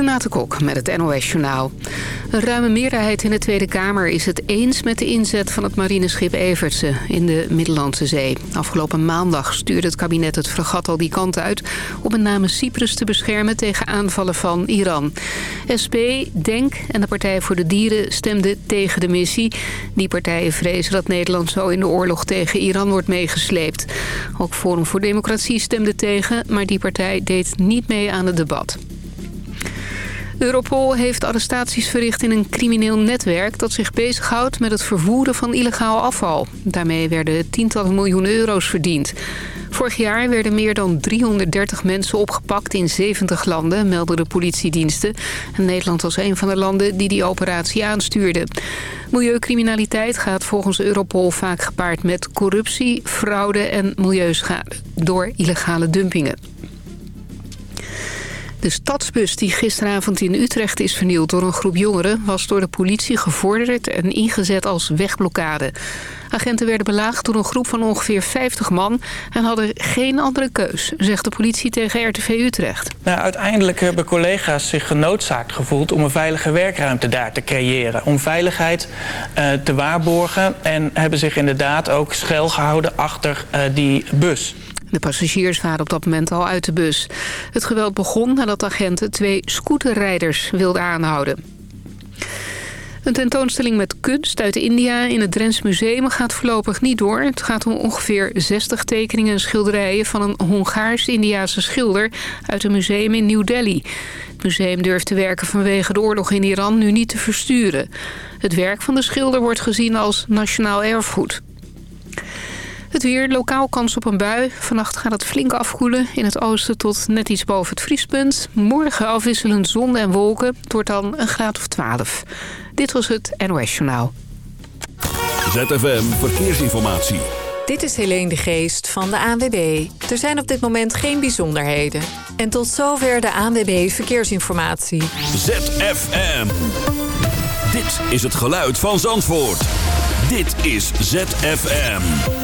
Renate Kok met het NOS Journaal. Een ruime meerderheid in de Tweede Kamer is het eens met de inzet van het marineschip Evertse in de Middellandse Zee. Afgelopen maandag stuurde het kabinet het fregat al die kant uit... om met name Cyprus te beschermen tegen aanvallen van Iran. SP, DENK en de Partij voor de Dieren stemden tegen de missie. Die partijen vrezen dat Nederland zo in de oorlog tegen Iran wordt meegesleept. Ook Forum voor Democratie stemde tegen, maar die partij deed niet mee aan het debat. Europol heeft arrestaties verricht in een crimineel netwerk... dat zich bezighoudt met het vervoeren van illegaal afval. Daarmee werden tientallen miljoen euro's verdiend. Vorig jaar werden meer dan 330 mensen opgepakt in 70 landen, melden de politiediensten. En Nederland was een van de landen die die operatie aanstuurde. Milieucriminaliteit gaat volgens Europol vaak gepaard met corruptie, fraude en milieuschade door illegale dumpingen. De stadsbus die gisteravond in Utrecht is vernield door een groep jongeren... was door de politie gevorderd en ingezet als wegblokkade. Agenten werden belaagd door een groep van ongeveer 50 man... en hadden geen andere keus, zegt de politie tegen RTV Utrecht. Nou, uiteindelijk hebben collega's zich genoodzaakt gevoeld... om een veilige werkruimte daar te creëren. Om veiligheid uh, te waarborgen. En hebben zich inderdaad ook gehouden achter uh, die bus. De passagiers waren op dat moment al uit de bus. Het geweld begon nadat agenten twee scooterrijders wilden aanhouden. Een tentoonstelling met kunst uit India in het Drents Museum gaat voorlopig niet door. Het gaat om ongeveer 60 tekeningen en schilderijen van een Hongaars-Indiaanse schilder uit een museum in New Delhi. Het museum durft de werken vanwege de oorlog in Iran nu niet te versturen. Het werk van de schilder wordt gezien als nationaal erfgoed. Het weer, lokaal kans op een bui. Vannacht gaat het flink afkoelen. In het oosten tot net iets boven het vriespunt. Morgen afwisselend zon en wolken. Het wordt dan een graad of 12. Dit was het NOS Journaal. ZFM Verkeersinformatie. Dit is Helene de Geest van de ANWB. Er zijn op dit moment geen bijzonderheden. En tot zover de ANWB Verkeersinformatie. ZFM. Dit is het geluid van Zandvoort. Dit is ZFM.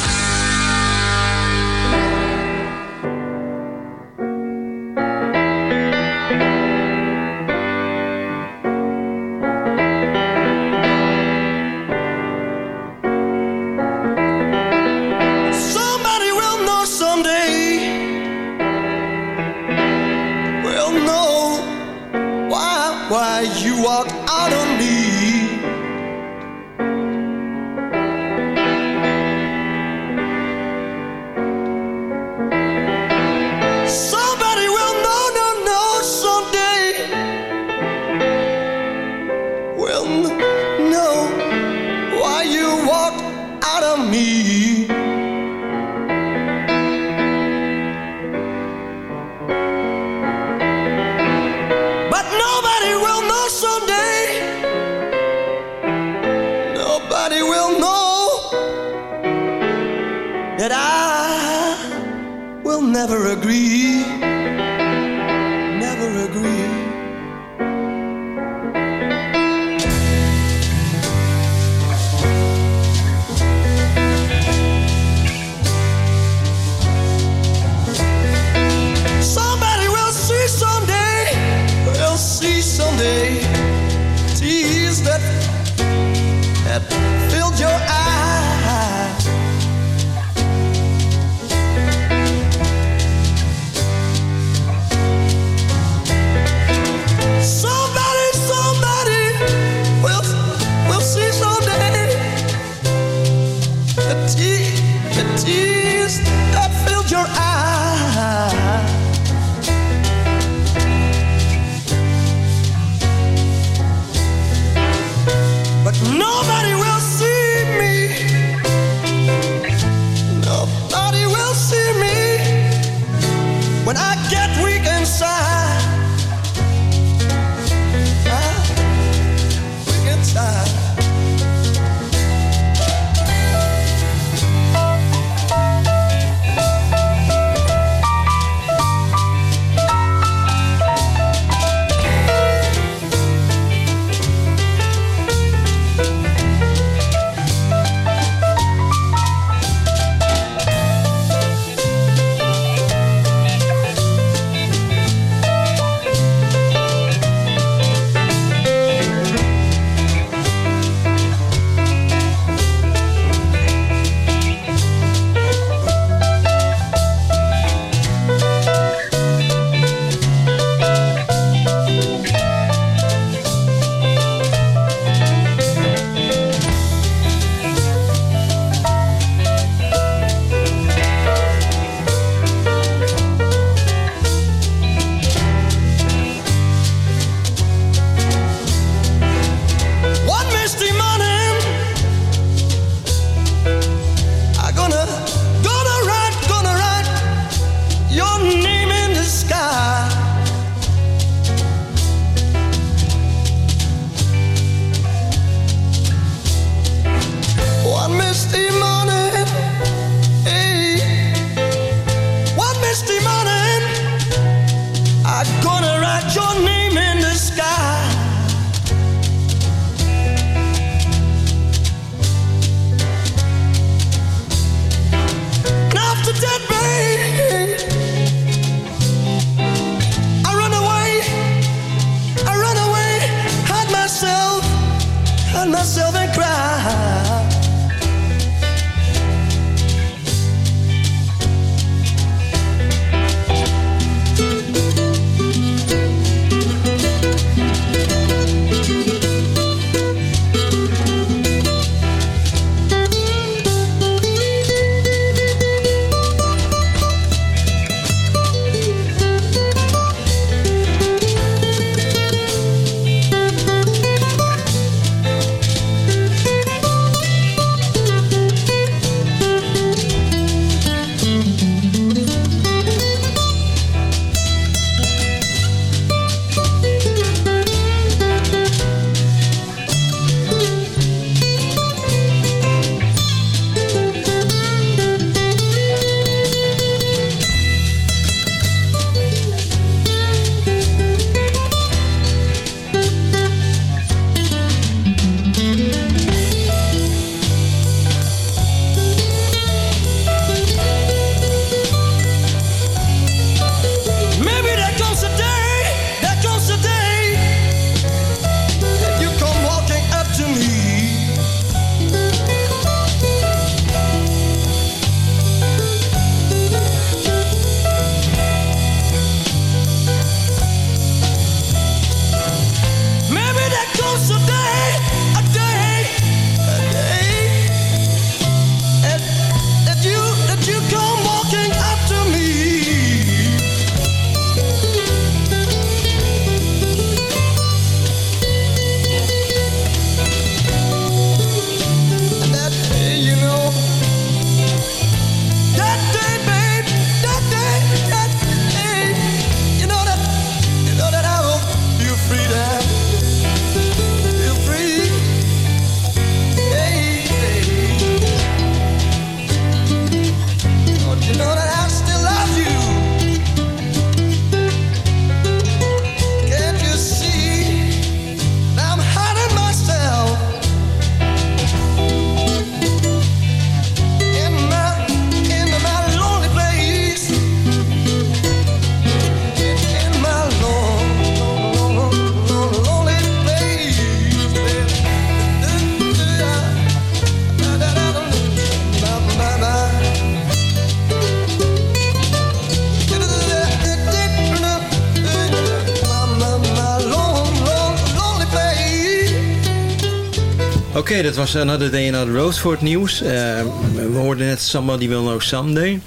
Dat was Another Day Another Road voor het nieuws. Uh, we hoorden net Somebody Will Know Someday.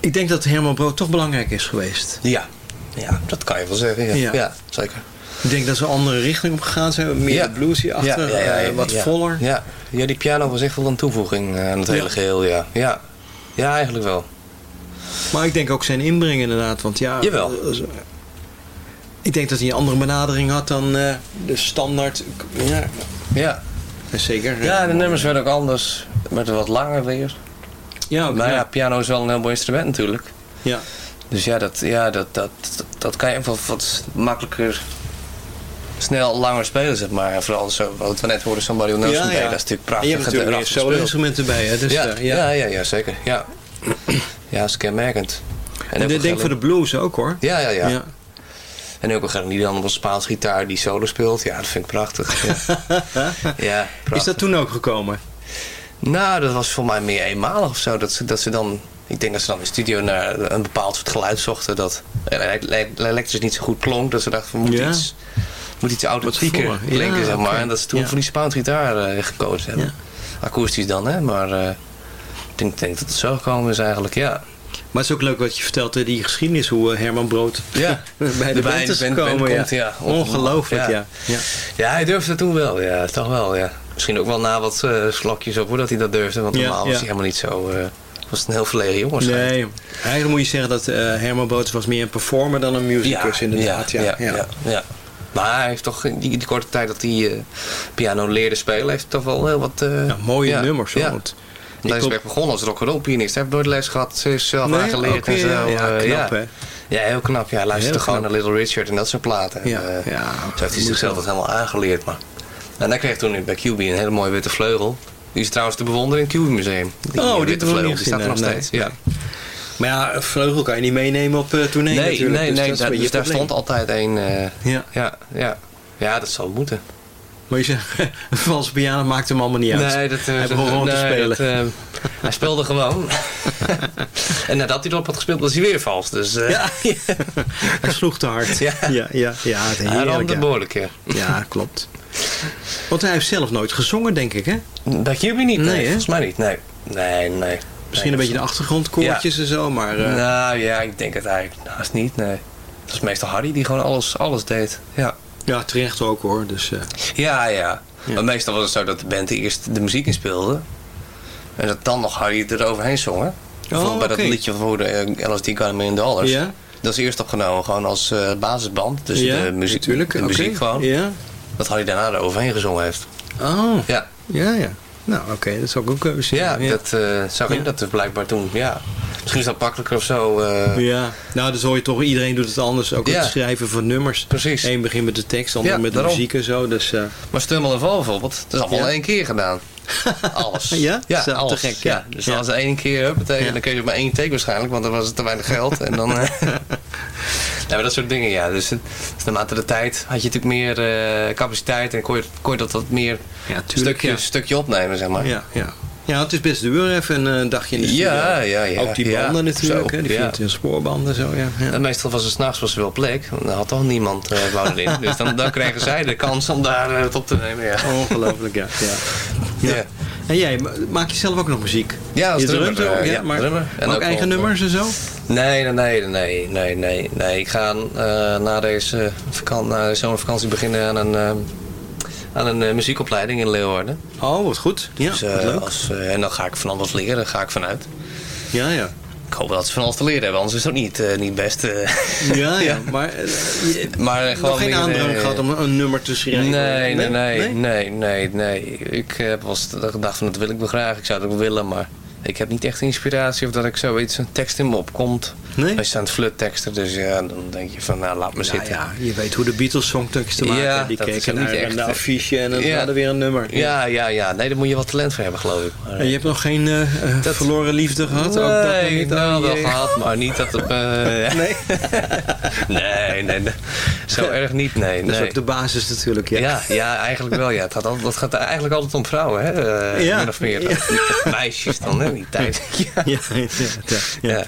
Ik denk dat Herman Brood toch belangrijk is geweest. Ja, ja dat kan je wel zeggen. Ja, Ja. ja. zeker. Ik denk dat ze een andere richting op gegaan zijn. Meer Ja. bluesy achter, Ja, eh, wat voller. Ja. ja, die piano was echt wel een toevoeging eh, aan het hele geheel. Ja. Ja. ja, eigenlijk wel. Maar ik denk ook zijn inbreng inderdaad. Want ja, Jawel. eh, ik denk dat hij een andere benadering had dan eh, de standaard. Ja, Ja, zeker. ja de nummers werden ook anders. werden wat langer weer. ja, ook, Maar ja, ja. piano is wel een heel mooi instrument natuurlijk. ja. Dus ja, dat, ja, dat, dat, dat, dat kan je wel wat makkelijker snel langer spelen, zeg maar. En vooral zo, wat we net hoorden, Somebody Know Ja, ja. dat is natuurlijk En prachtig. je hebt natuurlijk en gespeeld. solo-instrumenten bij. Hè? Dus, ja, eh, ja. ja. Ja, ja, zeker. Ja, ja dat is kenmerkend. En wel denk voor de blues ook hoor. Ja, ja, ja. En ook een die dan op een Spaans gitaar die solo speelt. Ja, dat vind ik prachtig. Ja, ja Is dat toen ook gekomen? Nou, dat was voor mij meer eenmalig of zo. Dat ze, dat ze dan... Ik denk dat ze dan in de studio naar een bepaald soort geluid zochten. Dat elektrisch niet zo goed klonk. Dat ze dachten, we moeten Ja. iets, moet iets authentieker klinken, Ja, zeg maar. En dat ze toen Ja. voor die Spaans gitaar eh, gekozen hebben. Akoestisch dan, hè. Maar eh, ik denk, denk dat het zo gekomen is eigenlijk, ja. Maar het is ook leuk wat je vertelt, die geschiedenis, hoe eh, Herman Brood Ja. bij de Bij band is de gekomen. band ja. komt, ja. Ongelooflijk, ja. Ja. hij durfde toen wel, ja, toch wel, ja. Misschien ook wel na wat eh, slokjes op, hoe dat hij dat durfde. Want normaal was hij helemaal niet zo... eh, was het een heel verlegen jongen waarschijnlijk. Nee, eigenlijk moet je zeggen dat Herman Brood was meer een performer dan een musicus inderdaad. Ja, ja, ja, ja. Maar hij heeft toch in die, die korte tijd dat hij piano leerde spelen, heeft toch wel heel wat... Ja, mooie ja, nummers. Ja. Hij is begonnen als rock'n'roll pianist. Hij heeft nooit les gehad, ze is zelf Nee, aangeleerd en zo. ja, ja, eh, knap, ja. hè? Ja, heel knap. Ja, hij luisterde Heel gewoon knap. naar Little Richard en dat soort platen. Ja, en, eh, ja, zo heeft hij zichzelf dat helemaal aangeleerd. Maar. En hij kreeg toen bij QB een hele mooie witte vleugel. Die is trouwens te bewonderen in het QB Museum. Die Oh, eh, die witte heb vleugel, die staat er nog nee, steeds. Ja. Maar ja, een vleugel kan je niet meenemen op eh tournee Nee, natuurlijk. nee, dus nee. dat daar, dus daar stond altijd een. Ja. ja, ja. ja, dat zal moeten. Maar je zegt, een valse piano maakt hem allemaal niet uit. Nee, dat, eh, Hij dat- begon gewoon te spelen. dat, eh, hij speelde gewoon. en nadat hij erop had gespeeld, was hij weer vals. Dus eh, Ja. Hij sloeg te hard. Ja. ja, ja, ja het hij heerlijk, ramde ja. behoorlijk. Ja. Ja, klopt. Want hij heeft zelf nooit gezongen, denk ik, hè? Bij QB niet? Nee, volgens mij niet. Nee, nee, nee. Misschien een beetje de achtergrondkoortjes en zo, maar... eh, Nou ja, ik denk het eigenlijk naast niet, nee. Dat is meestal Harry die gewoon alles, alles deed. Ja, Ja, terecht ook hoor. Dus, eh, ja, ja. Maar meestal was het zo dat de band eerst de muziek inspeelde. En dat dan nog Harry eroverheen zong. hè. Bijvoorbeeld bij Oh, oké. dat liedje voor de eh, LSD a Million Dollars. ja, Dat is eerst opgenomen gewoon als eh, basisband. Dus ja, de muziek, natuurlijk. de muziek gewoon. Ja. Dat Harry daarna eroverheen gezongen heeft. Oh, Ja, ja, ja. Nou, oké, dat is ook een keuze. ja, dat uh, zag ik Ja. dat dus blijkbaar toen. Ja. Misschien is dat makkelijker of zo. eh, Ja, nou, dus hoor je toch, iedereen doet het anders. Ook Ja. het schrijven van nummers. Precies. Eén begint met de tekst, ander Ja, met de muziek en zo. Dus, eh, Maar Stummel en Val bijvoorbeeld, dat is allemaal één keer gedaan. Alles. Ja? Ja, Zo, te alles. gek, ja. Dus dan was het één keer, Ja. dan kun je maar één take waarschijnlijk, want dan was het te weinig geld. En dan... eh, ja, maar dat soort dingen, ja. Dus, dus naarmate de tijd had je natuurlijk meer eh, capaciteit en kon je, kon je dat wat meer ja, tuurlijk. stukje, ja. stukje opnemen, zeg maar. Ja, ja. Ja, het is best duur even een eh, dagje in de studio. Ja, ja, ja. Ook die ja. banden natuurlijk, Zo, hè, die ja. 24 spoorbanden zo, ja. ja. En meestal was het s'nachts was er wel plek, dan had toch niemand eh wou erin. Dus dan, dan kregen zij de kans om daar eh, het op te nemen, ja. Ongelooflijk, ja. ja. En jij, ma- maak je zelf ook nog muziek? Ja, als je drummer, drumt ook, ja, maar, drummer. En ook ook eigen nummers en zo? Nee, nee, nee, nee, nee, nee. Ik ga na deze vakantie, na de zomervakantie beginnen aan een, aan een eh, muziekopleiding in Leeuwarden. Oh, wat goed. Ja, dus, eh, wat leuk. als, eh, en dan ga ik van alles leren, ga ik vanuit. Ja, ja. Ik hoop dat ze van alles te leren hebben, anders is dat niet, eh, niet best. Ja, ja. Ja. Maar je, maar gewoon nog geen meer, aandrang eh, gehad om een nummer te schrijven? Nee, nee, nee, nee, nee, nee. Ik heb wel gedacht van dat wil ik wel graag, ik zou het ook willen, maar ik heb niet echt inspiratie of dat ik zoiets, een tekst in me opkomt. Nee? Wij staan het flutteksten, dus ja, dan denk je van nou laat me Nou zitten. ja, je weet hoe de Beatles songteksten maken. Ja, die keken naar echt, een affiche en dan ja. hadden weer een nummer. Ja, ja, ja. Nee, daar moet je wat talent voor hebben, geloof ik. Maar, En je hebt nog geen eh, eh, Dat- verloren liefde gehad? ook dat nee, niet wel aan wel gehad, maar niet dat het... eh, Nee, nee, nee, nee. Zo erg niet, nee. dat is nee. ook de basis natuurlijk. Ja. Ja, ja, eigenlijk wel. Ja. Het gaat altijd, dat gaat eigenlijk altijd om vrouwen, hè? Ja. Min of meer. Meisjes dan, hè? Die tijd. ja.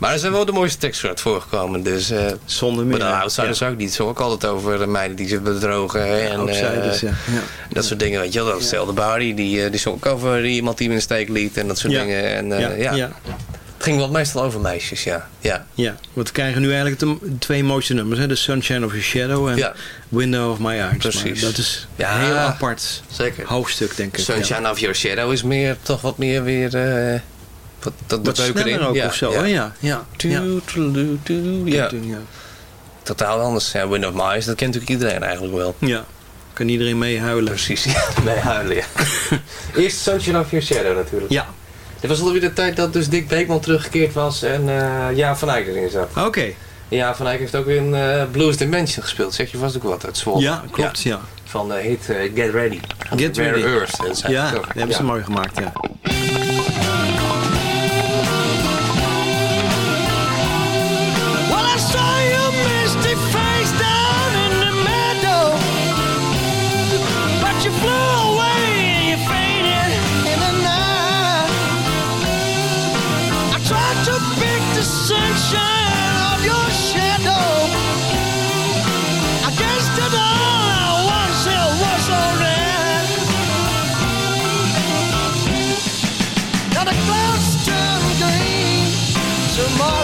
Maar er zijn wel de mooiste teksten uit voorgekomen. Dus, eh Zonder maar meer. de outsiders ook niet. Zo ook altijd over de meiden die ze bedrogen. en, Outsiders, eh. Dat soort dingen, weet je wel. Dat stelde Barry, die, eh, die zong ook over iemand die hem in de steek liet en dat soort dingen. En, ja. Het ging wel meestal over meisjes, ja. ja. Ja, want we krijgen nu eigenlijk de twee mooiste nummers. Hè? The Sunshine of Your Shadow en Ja. Window of My Eyes. Precies. Maar dat is Ja. een heel apart Zeker. hoofdstuk, denk ik. Sunshine of Your Shadow is meer, toch wat meer weer... eh wat, dat Wat sneller ook ja, of zo, ja. Ja, ja. totaal anders. Ja, Wind of My Eyes, dat kent natuurlijk iedereen eigenlijk wel. Ja. Kan iedereen mee huilen. Precies, ja. Bij huilen, ja. Eerst Sunshine of Your Shadow natuurlijk. Ja, Dit was alweer de tijd dat dus Dick Beekman teruggekeerd was en eh Jaan van Eyck erin zat. oké. Ja, Van Eyck heeft ook in eh, Blues Dimension gespeeld. Zeg je vast ook wat uit Zwolle. Ja, klopt, ja. Van de hit eh, Get Ready. Get Rare Ready. Earth. Ja, dat hebben ze mooi gemaakt, ja. Tomorrow.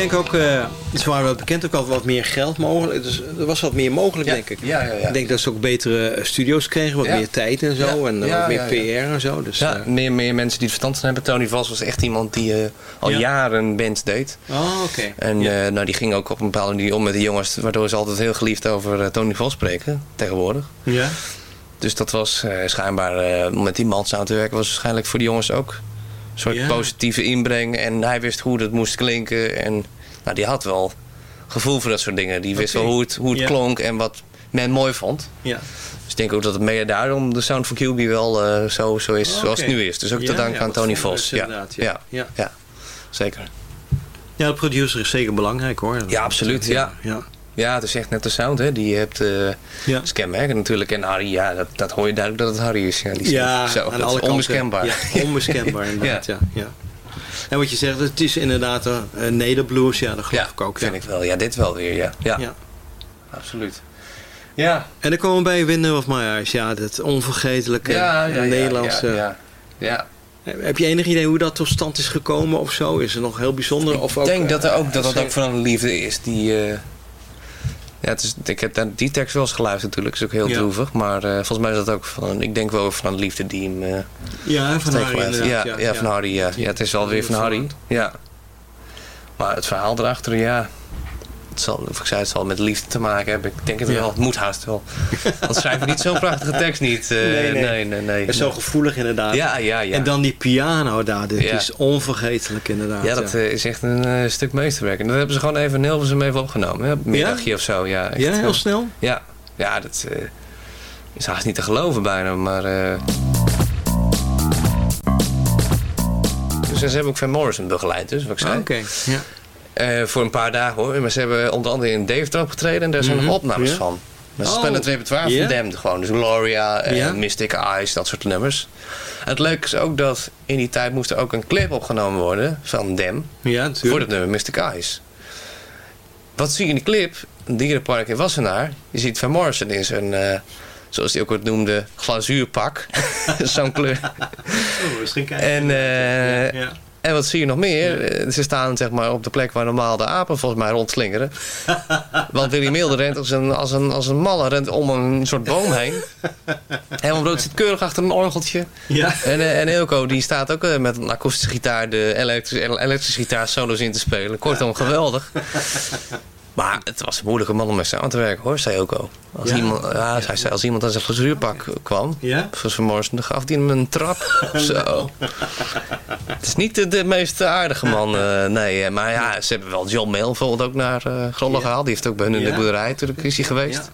Denk ook, eh ze waren wel bekend, ook al wat meer geld mogelijk. Dus er was wat meer mogelijk, Ja, denk ik. ja, ja, ja. Ik denk dat ze ook betere eh, studio's kregen, wat meer tijd en zo. En eh, wat meer. PR en zo. Dus, Ja, eh, meer, meer mensen die het verstand van hebben. Tony Vos was echt iemand die eh, al Ja. jaren bands deed. Oh, oké. En eh, nou, die ging ook op een bepaalde manier om met de jongens, waardoor ze altijd heel geliefd over eh, Tony Vos spreken, tegenwoordig. ja? Dus dat was eh, schijnbaar, eh, om met die man samen te werken, was waarschijnlijk voor de jongens ook soort Ja. positieve inbreng. En hij wist hoe het moest klinken. En nou, die had wel gevoel voor dat soort dingen. Die wist wel hoe het, hoe het Ja. klonk en wat men mooi vond. Ja. Dus ik denk ook dat het mede daarom de Sound van QB wel eh, zo, zo is Oh, zoals het nu is. Dus ook te danken ja, aan Tony Vos. Ja. ja. Ja. Ja. zeker. ja, de producer is zeker belangrijk hoor. Ja, absoluut, ja. Ja. Ja, het is echt net de sound. Hè. Die hebt eh Ja. scanmerken natuurlijk. En Harry, ja, dat, dat hoor je duidelijk dat het Harry is. Ja, die Ja, zo, aan dat alle is kanten. onmiskenbaar. Ja, onmiskenbaar inderdaad, ja. ja. En wat je zegt, het is inderdaad een uh, nederblues, ja, dat geloof Ja, ik ook. vind ja. ik wel. Ja, dit wel weer, ja. Ja, Ja. absoluut. Ja, En dan komen we bij Window of My Eyes, ja, dat onvergetelijke ja, ja, ja, Nederlandse... Ja, ja, ja. Heb je enig idee hoe dat tot stand is gekomen of zo? Is het nog heel bijzonder? Of Ik ook, denk eh, dat er ook, dat dat eh, ook van een liefde is die, eh, Ja, het is, ik heb daar die tekst wel eens geluisterd natuurlijk. is ook heel Ja. droevig. Maar eh, volgens mij is dat ook van... Ik denk wel van een liefde die hem... eh, Ja, van Harry ja, ja, van Harry. Ja. ja, het is wel weer van Harry. Ja. Maar het verhaal erachter, ja... Het zal, of ik zei, het zal met liefde te maken hebben. Ik denk het Ja. wel. Het moet haast wel. Want schrijven niet zo'n prachtige tekst niet. eh, Nee, nee. nee, nee. zo gevoelig inderdaad. Ja, ja, ja. En dan die piano daar, dit Ja. is onvergetelijk inderdaad. Ja, dat eh, is echt een eh, stuk meesterwerk. En dat hebben ze gewoon even in Hilversum even opgenomen. hè, middagje of zo. Ja, echt, ja, heel snel. Ja, ja dat is haast niet te geloven bijna. Maar, Dus ze hebben ook Van Morrison begeleid, dus wat ik zei. Ah, Oké, ja. Eh, voor een paar dagen hoor. Maar ze hebben onder andere in Deventer opgetreden en daar zijn Mhm, nog opnames van. Maar ze Oh, spelen het repertoire van Damned gewoon. Dus Gloria, en? Mystic Eyes, dat soort nummers. En het leuke is ook dat in die tijd moest er ook een clip opgenomen worden van Dem. Ja, Voor het nummer Mystic Eyes. Wat zie je in die clip? Een dierenpark in Wassenaar. Je ziet Van Morrison in zijn, eh, zoals hij ook het noemde, glazuurpak. Zo'n kleur. Oh, misschien kijken. En, eh, ja. En wat zie je nog meer? Eh, Ze staan zeg maar, op de plek waar normaal de apen volgens mij rondslingeren. Want Willy Milde rent als een, als, een, als een malle rent om een soort boom heen. Helemaal Brood zit keurig achter een orgeltje. Ja. En, eh, en Ilko die staat ook eh, met een akoestische gitaar de elektrische, elektrische gitaar solo's in te spelen. Kortom, geweldig. Maar het was een moeilijke man om mee samen te werken hoor, zei Ilko. Als, Ja? iemand, ja, hij zei, als iemand aan zijn glazuurpak kwam, Ja? dan gaf hij hem een trap. Zo. Het is niet de, de meest aardige man, eh, nee. eh, Maar ja, ze hebben wel John Mayle bijvoorbeeld ook naar eh Grollo Ja. gehaald. Die heeft ook bij hun in de boerderij natuurlijk is hij geweest.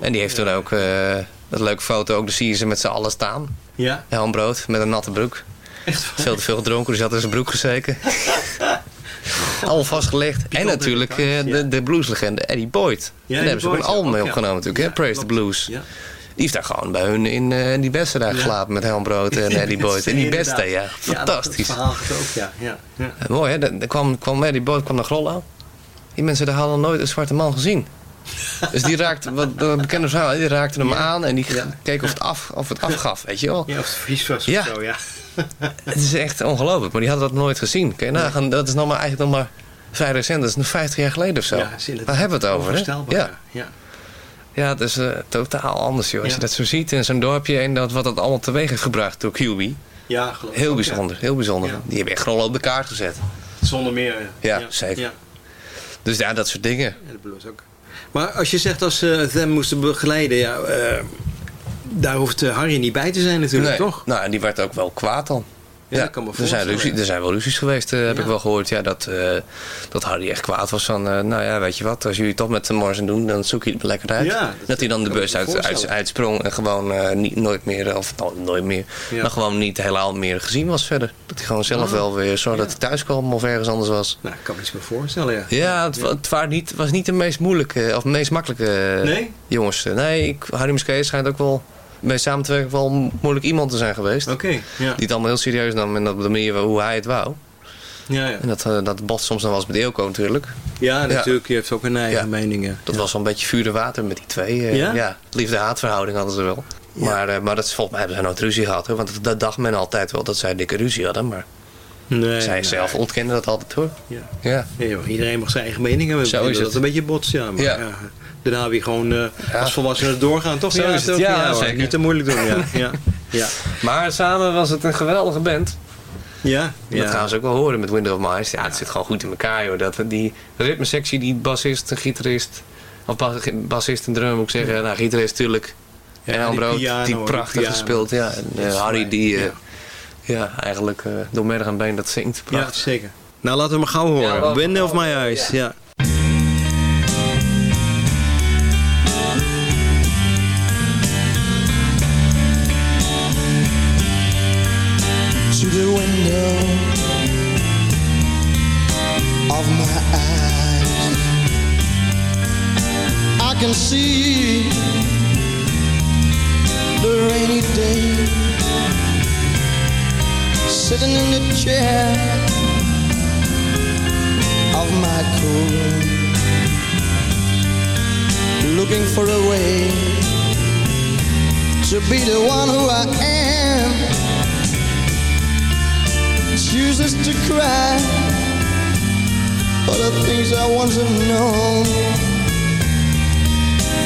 En die heeft toen ook, eh dat leuke foto, ook, daar zie je ze met z'n allen staan. Ja, Helm Brood met een natte broek. echt waar. Veel te veel gedronken, dus hij had in zijn broek gezeken. Al vastgelegd. En natuurlijk eh, de, de blueslegende Eddie Boyd. Ja, daar hebben ze ook een ja, album mee ja. opgenomen natuurlijk. hè? Ja, Praise the. Blues. Ja. Die heeft daar gewoon bij hun in eh, die beste daar Ja. geslapen met Helm Brood en Eddie Boyd. In die beste, ja. Ja, Fantastisch. dat ook, ja. ja, ja. Eh, mooi hè, er kwam, kwam Eddie Boyd kwam naar Grollo. Die mensen daar hadden nooit een zwarte man gezien. Dus die raakte, wat de bekende verhaal, die raakte hem aan en die keek of het, af, of het afgaf, weet je wel. Ja, of het vies was Ja. of zo, ja. Het is echt ongelooflijk, maar die hadden dat nooit gezien. Kun je nagaan, dat is nog maar, eigenlijk nog maar vrij recent, dat is nog 50 jaar geleden of zo. Ja, Waar hebben we het over, hè? Ja. ja. ja, het is eh, totaal anders, joh. Als Ja. je dat zo ziet in zo'n dorpje en dat, wat dat allemaal teweeg heeft gebracht door QB. Ja, geloof ik Heel ook, bijzonder, heel bijzonder. Ja. Die hebben echt rollen op de kaart gezet. ja. Zonder meer. Ja, zeker. Ja, Dus ja, dat soort dingen. en de blues ook. Maar als je zegt als ze them moesten begeleiden, ja, eh, daar hoeft eh, Harry niet bij te zijn natuurlijk, Nee. toch? Nou, en die werd ook wel kwaad dan. Ja, dat kan me er, zijn ruzie, er zijn wel ruzies geweest, eh, heb Ja. ik wel gehoord. Ja, dat, eh, dat Harry echt kwaad was van, nou ja, weet je wat, als jullie toch met de Morrison doen, dan zoek je het lekker uit. Ja, dat dat, hij dan de bus uit, uit, uitsprong en gewoon niet, nooit meer, of nou, nooit meer, Ja. maar gewoon niet helemaal meer gezien was verder. Dat hij gewoon zelf Ah. wel weer zorgde Ja. dat hij thuis kwam of ergens anders was. Nou, ik kan me iets meer voorstellen, ja. Ja, het, wa- het waren niet, was niet de meest moeilijke, of meest makkelijke Nee? jongens. Nee, ik, Harry Musquet schijnt ook wel mee samen te werken wel moeilijk iemand te zijn geweest. Oké, ja. Die het allemaal heel serieus nam en op de manier hoe hij het wou. Ja, ja. En dat, eh, dat bot soms dan was met Eelco natuurlijk. ja, natuurlijk. Je hebt ook een eigen Ja. mening. ja. Dat was wel een beetje vuur en water met die twee. eh, Ja? ja? Liefde-haatverhouding hadden ze wel. Maar, eh, maar dat is, volgens mij hebben ze nooit ruzie gehad. Hoor. Want dat dacht men altijd wel dat zij dikke ruzie hadden. Maar Nee, zij nee. zelf ontkende dat altijd hoor. Ja. Ja. Ja, joh, iedereen mag zijn eigen mening hebben. Zo is dat het. een beetje botst, ja. Maar, Ja. ja. Daarna weer gewoon eh, als volwassenen doorgaan, toch? Zo is het. Ja, zeker. Niet te moeilijk doen, ja. ja. ja. Maar samen was het een geweldige band. Ja, Dat ja. gaan ze ook wel horen met Window of Mice. Ja, het zit gewoon goed in elkaar joh. Dat, die ritmesectie, die bassist, een gitarist... Of bas- bassist en drum moet ik zeggen. Nou, gitarist natuurlijk. Ja, en piano, die die prachtig gespeeld. Ja. En eh, Harry die... eh, ja. ja. eigenlijk eh, door merg en been dat zingt. Ja, Prachtig. zeker. Nou, laten we maar gauw horen. Ja, Wind of My Eyes, ja. Can see the rainy day. Sitting in the chair of my cool, looking for a way to be the one who I am. Chooses to cry for the things I once have known.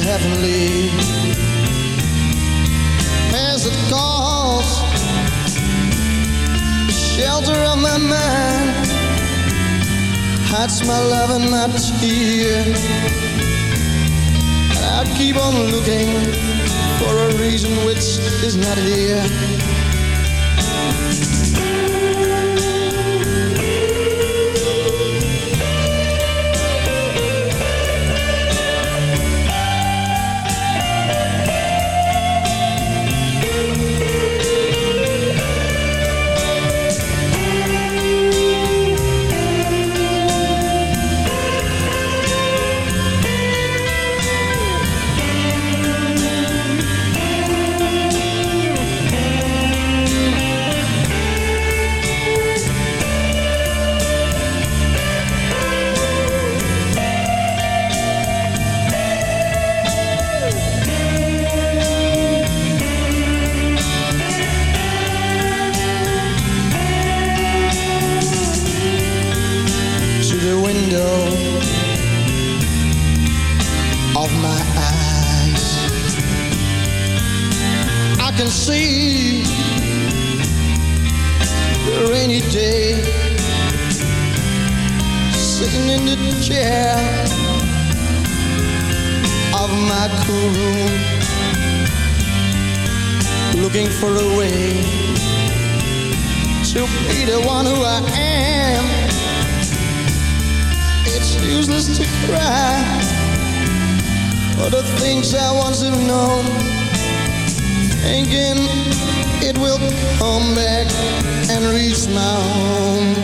Heavenly. As it calls the shelter of my mind hides my love and my tear and I keep on looking for a reason which is not here useless to cry for the things I once have known. Thinking it will come back and reach my home.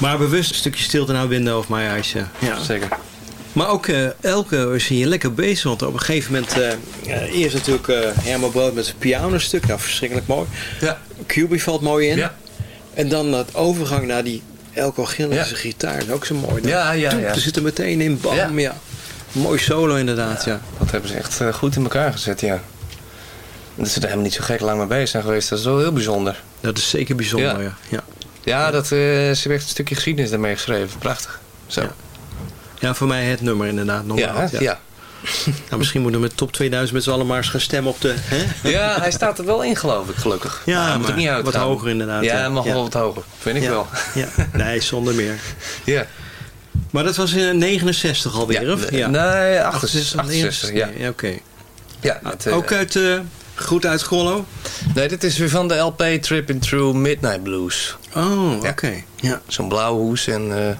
Maar bewust een stukje stilte nou Window of My Eyes. Ja. ja. Zeker. Maar ook eh, Elke was hier lekker bezig. Want op een gegeven moment... eh, eh, eerst natuurlijk eh Herman Brood met zijn pianostuk. Nou, verschrikkelijk mooi. Ja. Cuby valt mooi in. Ja. En dan het overgang naar die Elko Gillissen Ja. gitaar. Dat is ook zo mooi. Ja, ja, ja. Er zit er meteen in. Bam, ja. Mooi solo inderdaad, ja. Dat hebben ze echt goed in elkaar gezet, ja. Dat ze er helemaal niet zo gek lang mee bezig zijn geweest. Dat is wel heel bijzonder. Dat is zeker bijzonder, ja. Ja. ja. Ja, Dat, ze heeft echt een stukje geschiedenis daarmee geschreven. Prachtig. Zo. Ja. Ja, voor mij het nummer inderdaad. Nog Ja, ja. Nou, misschien moeten we met top 2000 met z'n allen maar eens gaan stemmen op de... Hè? Ja, hij staat er wel in, geloof ik, gelukkig. Ja, Maar maar niet uit. wat hoger inderdaad, Ja, ja. hij mag Ja. wel wat hoger. Vind ik ja. wel. Ja, nee, zonder meer. Ja. Maar dat was in 69 alweer, Ja, of? nee, nee, 68, 68, ja. ja Oké. Ja, met, eh, Ook uit, eh goed uit Gollo? Nee, dit is weer van de LP Tripping Through Midnight Blues. Oh, Ja. oké. Ja. Zo'n blauwe hoes en eh,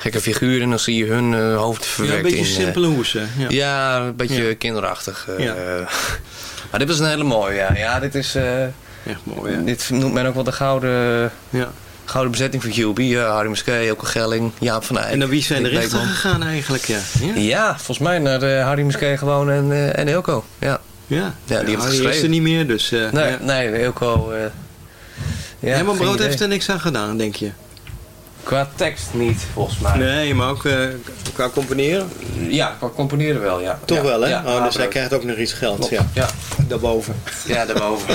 gekke figuren. En dan zie je hun eh, hoofd ja, verwerkt een beetje in... eh, simpele hoesen. Ja. Ja, een beetje Ja. kinderachtig. eh, Ja. maar dit was een hele mooie, ja. Ja, dit is... Echt mooi, ja. Dit noemt men ook wel de gouden, ja. gouden bezetting van QB. Ja, Harry Muskee, Elke Gelling, Jaap van Eyck. En naar wie zijn de rechten gegaan eigenlijk? Ja. Ja. Ja, volgens mij naar eh, Harry Muskee gewoon en, en Elko. Ja. Ja, die heeft het is geschreven. er niet meer, dus... eh Nee, ja. nee, Elko... ja, Herman Brood idee. heeft er niks aan gedaan, denk je? Qua tekst niet, volgens mij. Nee, maar ook eh, qua componeren? Ja, qua componeren wel, ja. Toch Ja, wel, hè? Ja, oh, dus hij krijgt ook nog iets geld. Klopt, Ja. ja. Daarboven. Ja, daarboven.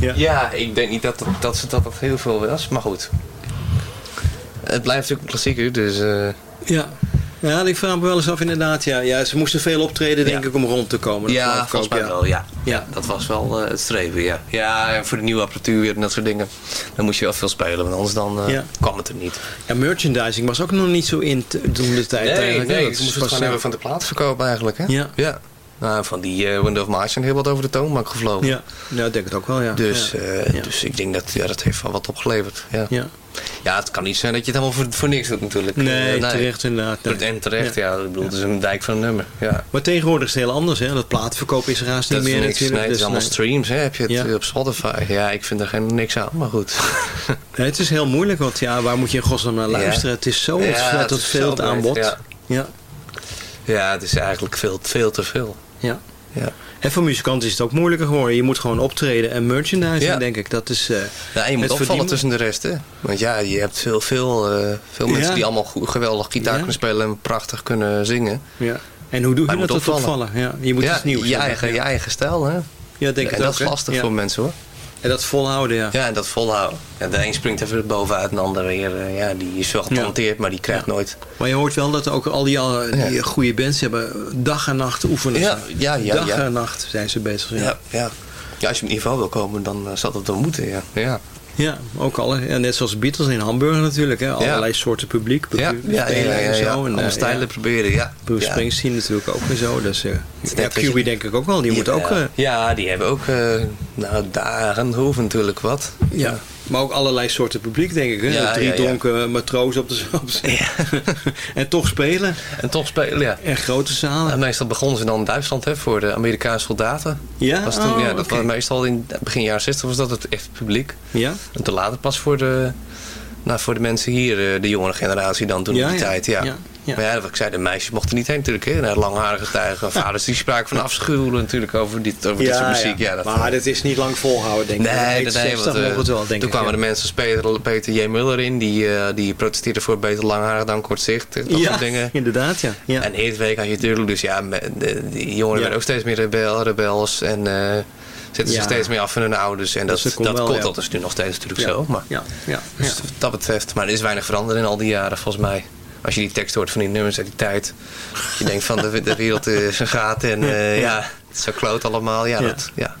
Ja. ja, ik denk niet dat, dat, dat, ze- dat dat heel veel was, maar goed. Het blijft natuurlijk een klassieker, dus... eh, Ja. Ja, ik vraag me wel eens af inderdaad. Ja, ja ze moesten veel optreden, denk Ja. ik, om rond te komen. Dat ja, volgens ook, mij ja. wel, ja. Ja. Dat was wel eh, het streven, ja. Ja, en voor de nieuwe apparatuur en dat soort dingen. Dan moest je wel veel spelen, want anders dan eh, kwam het er niet. Ja, merchandising was ook nog niet zo in te- toen de tijd Nee, eigenlijk. nee, Dat ik moest was het gewoon hebben van de platenverkoop eigenlijk, hè? Ja. Ja, Nou, van die uh, Wind of Mars zijn heel wat over de toonbank gevlogen. Ja, ik denk het ook wel, ja. Dus, ja. Uh, ja. dus ik denk dat ja, dat heeft wel wat opgeleverd. Ja. ja. Ja, het kan niet zijn dat je het helemaal voor, voor niks doet natuurlijk. Nee, nee. terecht inderdaad. Nee. En terecht, ja. Ik bedoel, het is een dijk van een nummer. Ja. Maar tegenwoordig is het heel anders, hè. Dat plaatverkoop is er haast niet meer niks, natuurlijk. Nee, het is dus, allemaal streams, hè. Heb je het ja. op Spotify. Ja, ik vind er geen, niks aan, maar goed. nee, het is heel moeilijk, want ja, waar moet je in godsnaam naar luisteren? Ja. Het is zo ontzettend ja, veel aanbod. Ja. ja. Ja, het is eigenlijk veel, veel te veel. Ja. ja. En voor muzikanten is het ook moeilijker geworden. Je moet gewoon optreden en merchandising, ja. denk ik. Dat is, uh, ja, je moet opvallen tussen de rest, hè. Want ja, je hebt veel, veel, uh, veel mensen ja. die allemaal goed, geweldig gitaar kunnen spelen en prachtig kunnen zingen. Ja. En hoe doe je dat opvallen? opvallen? Ja, je moet iets nieuws je eigen, je eigen stijl, hè. Ja, denk en ik dat ook, is lastig voor mensen, hoor. En dat volhouden, ja. Ja, en dat volhouden. Ja, de een springt even bovenuit, en de ander weer, uh, ja, die is wel getalenteerd, ja. maar die krijgt ja. nooit. Maar je hoort wel dat ook al die, al, die goede bands hebben dag en nacht oefenen. Ja, ja, ja. Dag en nacht zijn ze bezig. Ja, ja. ja. ja als je op niveau wil komen, dan uh, zal dat wel moeten, ja. ja. Ja, ook alle, ja, net zoals de Beatles in Hamburg natuurlijk. Hè, allerlei soorten publiek. Ja, ja, ja, ja, en zo. En, uh, stijlen proberen, ja. Bruce Springsteen natuurlijk ook en zo. Dus, uh, ja, QB denk ik ook wel. Die moet ook... Uh, ja, die hebben ook nou, dagen hoeven natuurlijk wat. Ja. Maar ook allerlei soorten publiek, denk ik. Hè? Ja, Drie ja, ja. donker matrozen op de zand. en toch spelen. En toch spelen, ja. En grote zalen. En meestal begonnen ze dan in Duitsland hè, voor de Amerikaanse soldaten. Ja? Was toen, oh, ja dat okay. was meestal in begin jaren 60 was dat het echt publiek. Ja? En toen later pas voor de, nou, voor de mensen hier, de jongere generatie dan toen ja, in die ja. tijd. Ja. Ja, ja. Maar ja, wat ik zei, de meisjes mochten niet heen natuurlijk. Hè. Naar langharige tuigen. Vaders die spraken van afschuwen natuurlijk over dit, over dit soort muziek. Ja, dat maar dat is niet lang volhouden, denk ik. Nee, dat nee, want, uh, het wel, denk toen kwamen ja. de mensen als Peter, Peter J. Muller in. Die, uh, die protesteerde voor beter langharig dan kort zicht. Dat ja, soort dingen. inderdaad, ja. ja. En eerder week had je natuurlijk dus ja, de, die jongeren werden ook steeds meer rebel, rebels. En uh, zetten zich steeds meer af van hun ouders. En dat, dus dat, wel, komt, ja. dat is nu nog steeds natuurlijk zo. Maar, ja, ja, dus wat dat betreft. Maar er is weinig veranderd in al die jaren volgens mij. Als je die tekst hoort van die nummers uit die tijd. Je denkt van de, de wereld is een gaat en uh, ja, het is zo kloot allemaal. Ja, dat, ja.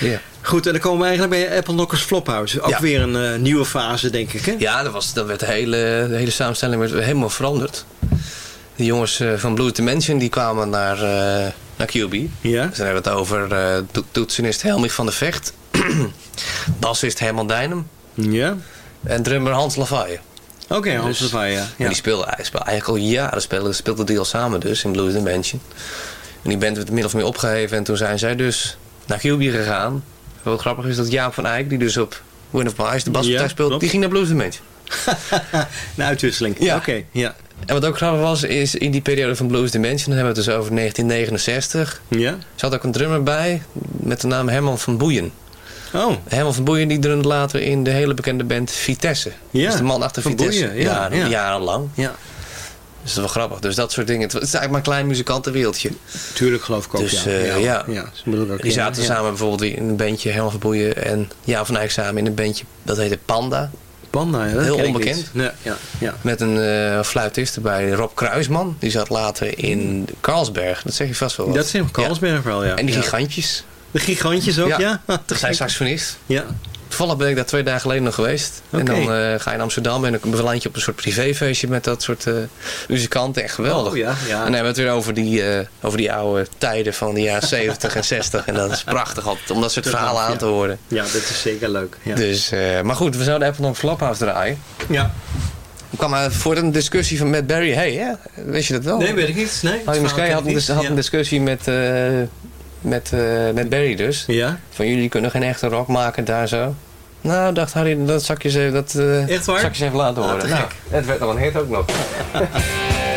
ja. Goed, en dan komen we eigenlijk bij Apple Knockers Flophouse. Ook ja. weer een uh, nieuwe fase, denk ik, hè? Ja, dat, was, dat werd de, hele, de hele samenstelling werd helemaal veranderd. De jongens uh, van Blue Dimension die kwamen naar, naar QB. Ja. Dus dan hebben we het over uh, to toetsenist Helmich van de Vecht. bassist Herman Dijnem. Ja. En drummer Hans Lavaille. Oké, okay, Hans dus, Lavaille, ja. En die speelde, eigenlijk al jaren speelde, speelde die al samen dus in Blue Dimension. En die band werd min of meer opgeheven en toen zijn zij dus naar QB gegaan. Wat grappig is dat Jaap van Eyck, die dus op Wind of de baspartij ja, speelde, die ging naar Blues Dimension. Een uitwisseling. Ja. Oké, okay, ja. En wat ook grappig was, is in die periode van Blues Dimension, dan hebben we het dus over 1969. Ja. Zat ook een drummer bij met de naam Herman van Boeien. Oh. Herman van Boeien die drumde later in de hele bekende band Vitesse. Ja. Dus de man achter van Vitesse. Boeien, ja, ja, ja. jarenlang. Ja. Dus dat is wel grappig. Dus dat soort dingen. Het is eigenlijk maar een klein muzikantenwereldje. Tuurlijk geloof ik ook, dus, ja. Uh, ja. ja. ja. Ook, die zaten ja. samen bijvoorbeeld in een bandje Herman van Boeien en Jan van Eyck samen in een bandje. Dat heette Panda. Ja, Heel onbekend. Ja, ja, ja. Met een uh, fluitist erbij, Rob Kruisman. Die zat later in Carlsberg. Dat zeg je vast wel wat. Dat zeg ik Carlsberg wel, ja. En die gigantjes. De gigantjes ook, ja? ja? Zijn saxofonist. Ja. Toevallig ben ik daar twee dagen geleden nog geweest. Okay. En dan uh, ga je in Amsterdam en dan beland je op een soort privéfeestje met dat soort uh, muzikanten. Echt geweldig. Oh, ja, ja. En dan hebben we het weer over die, uh, over die oude tijden van de jaren 70 en 60. En dat is prachtig altijd om dat soort dat verhalen af, aan te horen. Ja, dat is zeker leuk. Dus, maar goed, we zouden even nog Flophouse draaien. Ja. Ik kwam maar voor een discussie van Matt Berry. Hey, hè? Wist je dat wel? Nee, weet ik niet. Nee, Harry Musquet had, een, had een discussie met, met, met Barry dus. Ja. Van jullie kunnen geen echte rock maken daar zo. Nou, dacht Harry, dat zal ik je eens even, dat, uh, Echt waar? Eens even laten horen. Ah, nou, het werd nog een hit ook nog.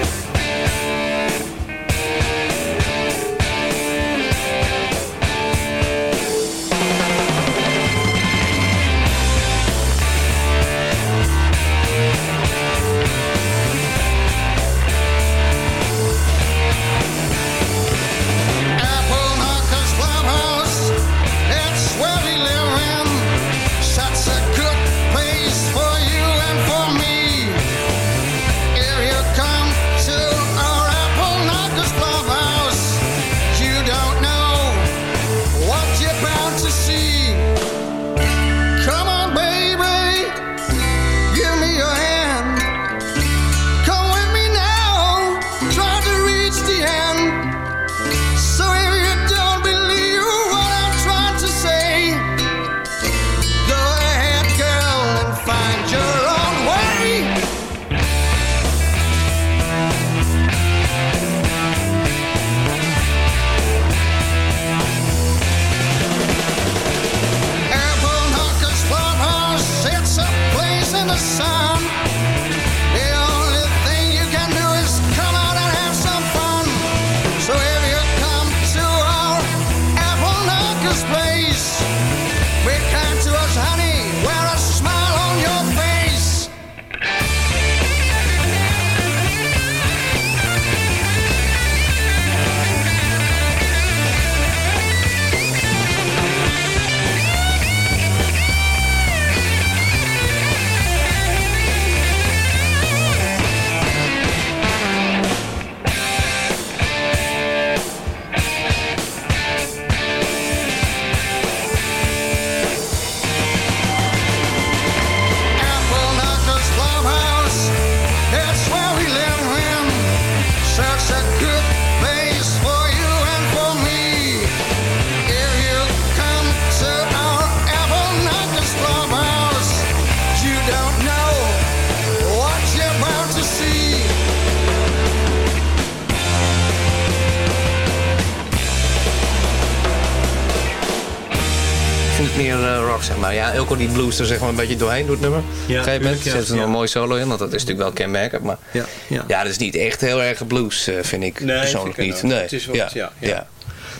blues er zeg maar een beetje doorheen doet nummer. Ja, Op een gegeven moment ze er nog een mooi solo in, want dat is natuurlijk wel kenmerkend. Maar Ja, ja. ja, dat is niet echt heel erg blues, eh, vind ik Nee, persoonlijk vind ik niet. Nee, Het is wat- ja, ja.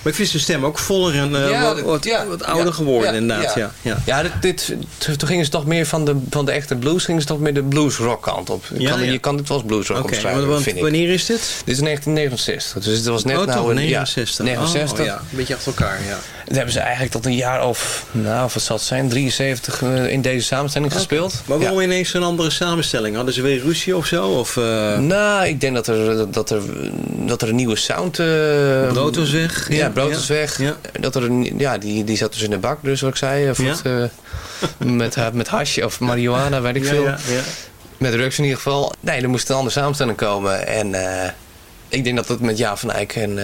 Maar ik vind zijn stem ook voller en eh, Ja, wat, ja, wat ouder ja, geworden inderdaad. Ja. ja. Ja. Dit, toen gingen ze toch meer van de, van de echte blues, gingen ze toch meer de blues rock kant op. Je, Ja, kan, je kan dit wel als blues rock Oké, omschrijven, want- vind ik. wanneer is dit? Dit is 1969, dus het was net oh, nou... toch, een- 69. Ja, 69. Oh, ja. Een beetje achter elkaar, ja. Dat hebben ze eigenlijk tot een jaar of, nou, of wat zal het zijn, 73 eh, in deze samenstelling gespeeld. Maar waarom Ja. ineens een andere samenstelling? Hadden ze weer ruzie of zo? Of, eh Nou, ik denk dat er, dat er, dat er een nieuwe sound... brood was weg? Ja, brood is weg. Ja. Dat er een, ja, die, die zat dus in de bak, dus wat ik zei. Ja. met, met hash of marihuana, weet ik Ja, veel. ja, ja. Met drugs in ieder geval. Nee, er moest een andere samenstelling komen. En ik denk dat het met Jaap van Eyck en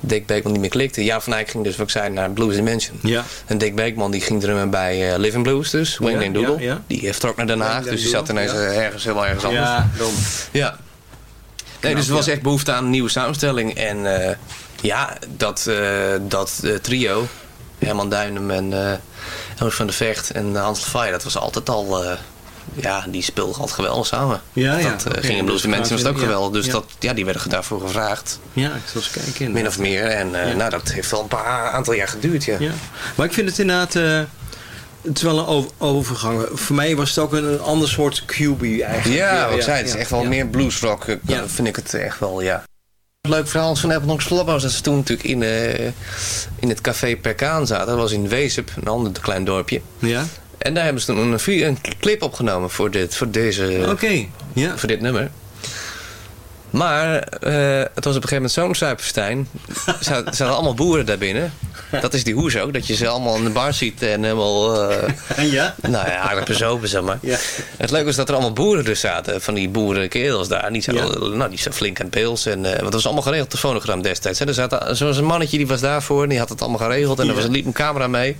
Dick Beekman niet meer klikte. Jaap van Eyck ging dus, wat ik zei, naar Blues Dimension. Ja. En Dick Beekman die ging drummen bij eh, Living Blues dus. Wayne Ja, Doodle. ja, ja. Die vertrok naar Den Haag. Dus die zat ineens eh, ergens heel ergens anders. Ja, dom. Ja. Nee, dus er was ja. echt behoefte aan een nieuwe samenstelling. En eh, ja, dat, dat trio, Herman Duinem en Elvis van de Vecht en Hans Lefay, dat was altijd al... ja, die speelden altijd geweldig samen. Ja, ja. Dat eh, Oké, ging in Blues Dimension was het ook ja, geweldig. Dus ja. Dat, ja, die werden daarvoor gevraagd. Ja, ik zal eens kijken. Min of meer. En eh, Ja. nou, dat heeft wel een paar aantal jaar geduurd, ja. Ja. Maar ik vind het inderdaad... eh, het is wel een over- overgang. Voor mij was het ook een, ander soort QB eigenlijk. Ja, wat ik zei, het is ja, echt wel ja. meer bluesrock. eh, Ja. vind ik het echt wel, ja. Leuk verhaal van Apple Knox Clubhouse. Dat ze toen natuurlijk in, eh, in het café Perkaan zaten. Dat was in Weesup, een ander klein dorpje. Ja? En daar hebben ze toen een, clip opgenomen voor dit, voor deze, Oké, ja. voor dit nummer. Maar eh, het was op een gegeven moment zo'n suiperfestijn. Er zaten, allemaal boeren daar binnen. Dat is die hoes ook. Dat je ze allemaal in de bar ziet en helemaal... eh, En ja? nou ja, aardig bezopen, zeg maar. Ja. Het leuke was dat er allemaal boeren dus zaten. Van die boerenkerels daar. Die zaten, Ja. nou, die zaten flink aan pils. En, eh, want dat was allemaal geregeld, de fonogram destijds. Hè. Er zat, zoals een mannetje, die was daarvoor. En die had het allemaal geregeld. En er was, liep een camera mee.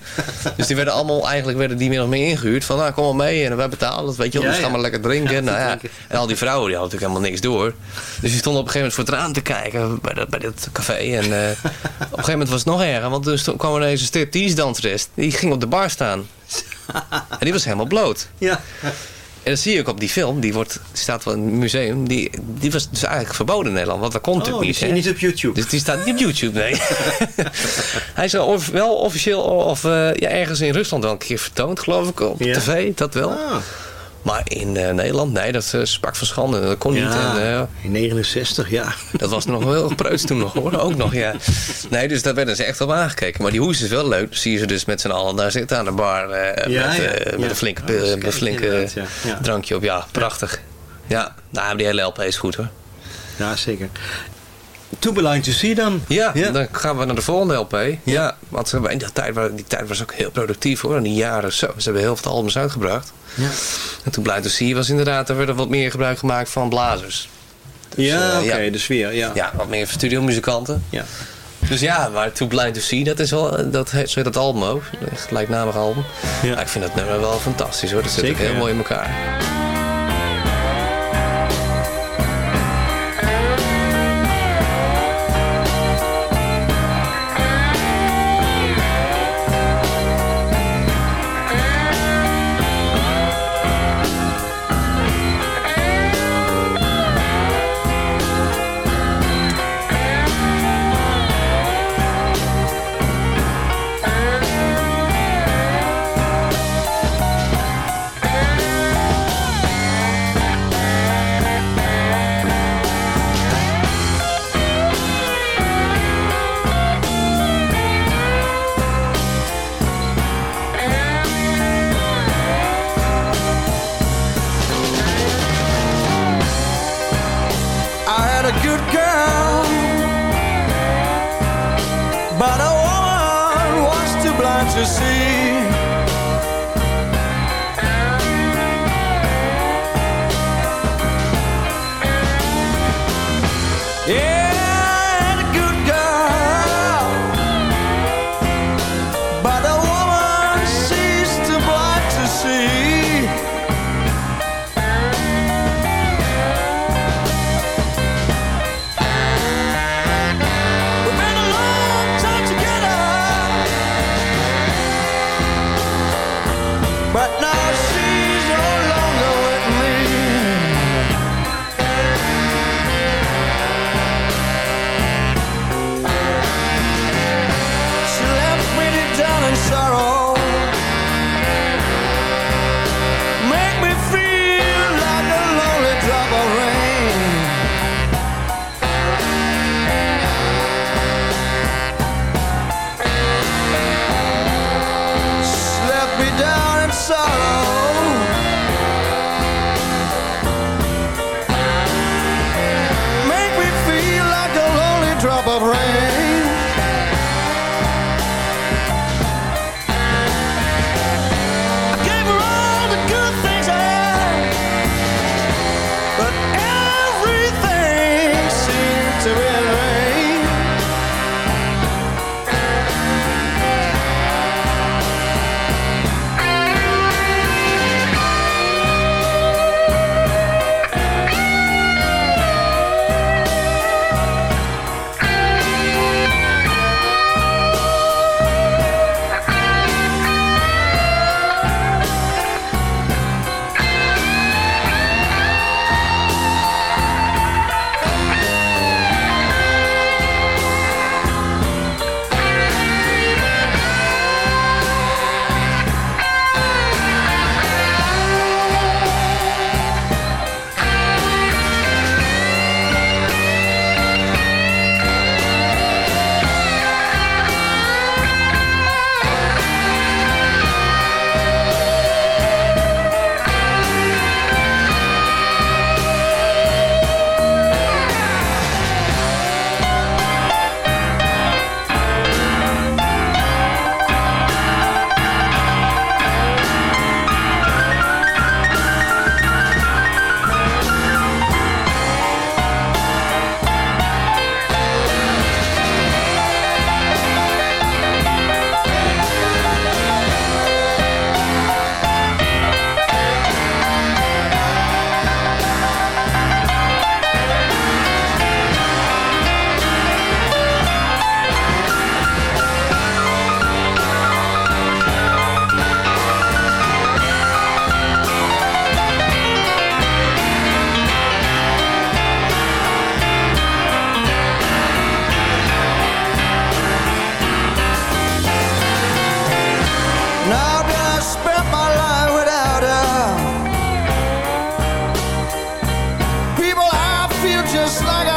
dus die werden allemaal, eigenlijk werden die min of meer ingehuurd. Van, nou, kom maar mee. En wij betalen het, weet je wel. Dus gaan maar lekker drinken. Nou, ja. drinken. En al die vrouwen, die hadden natuurlijk helemaal niks door. Dus die stonden op een gegeven moment voor het raam te kijken. Bij dat, bij dat café. En eh, op een gegeven moment was het nog erger. Want dus toen kwam er ineens een striptease danseres. Die ging op de bar staan. En die was helemaal bloot. Ja. En dat zie je ook op die film. Die wordt, die staat wel in het museum. Die, die was dus eigenlijk verboden in Nederland. Want dat kon Oh, natuurlijk die niet. hè. niet op YouTube. Dus die staat niet op YouTube, nee. Hij is wel, of- wel officieel of eh, ja, ergens in Rusland wel een keer vertoond, geloof ik. Op Ja. tv, dat wel. Ah. Maar in eh, Nederland, nee, dat eh, sprak van schande. Dat kon niet. En, eh, in 69, ja. dat was nog wel preuts toen nog hoor. Ook nog, ja. Nee, dus daar werden ze echt op aangekeken. Maar die hoes is wel leuk. Dan zie je ze dus met z'n allen daar zitten aan de bar. Ja, met, met een flinke, een flinke drankje op. Ja, prachtig. Ja, nou, die hele LP is goed hoor. Ja, zeker. Too Blind to See dan. Ja, Ja. dan gaan we naar de volgende LP. Ja, want ze hebben in die tijd, die tijd was ook heel productief hoor. In die jaren zo. Ze hebben heel veel albums uitgebracht. Ja, En toen Blind to See was inderdaad, er werd er wat meer gebruik gemaakt van blazers. ja eh, oké, de sfeer, ja. Ja, wat meer studiomuzikanten. Ja. Dus ja, maar Too Blind to See, dat is wel, dat, he- zo heet dat album ook. Een gelijknamig album. Ja. Ik vind dat nummer wel fantastisch hoor. Dat zit Zeker, ook heel mooi in elkaar. just like I